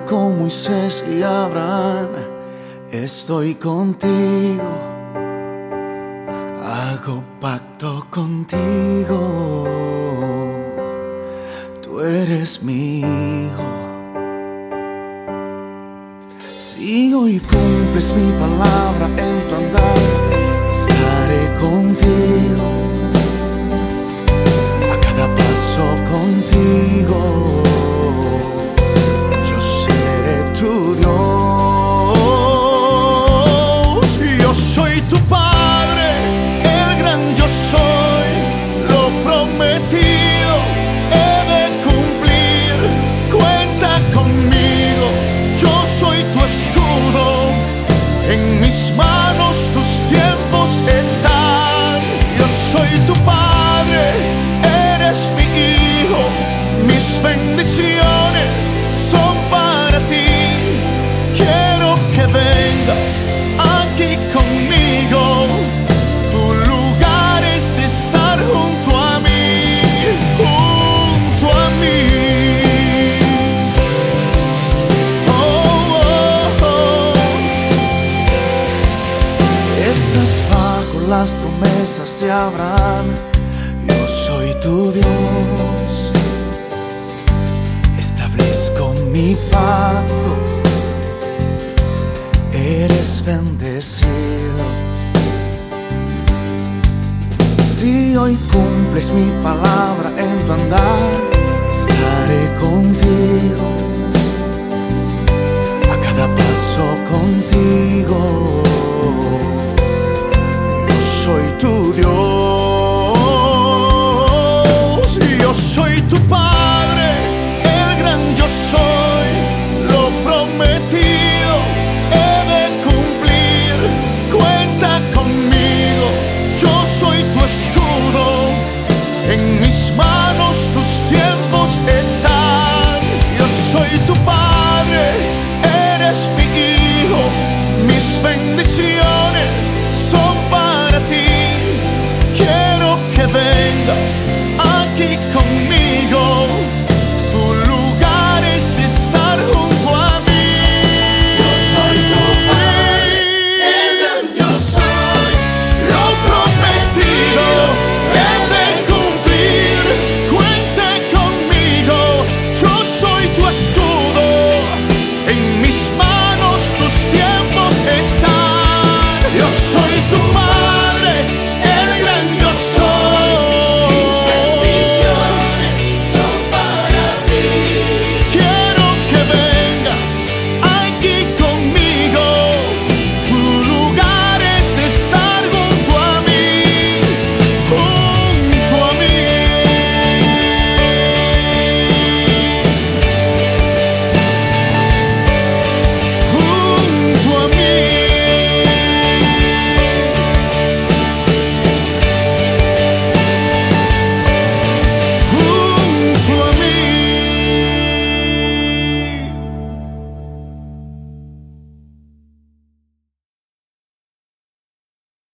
con Moisés y Abraham, estoy contigo, hago pacto contigo, tú eres mi hijo. Si hoy cumples mi palabra en tu andar, estaré contigo. las promesas se abran. Yo soy tu Dios. Establezco mi pacto. Eres bendecido. Si hoy cumples mi palabra en tu andar, estaré contigo. vendas aqui comigo.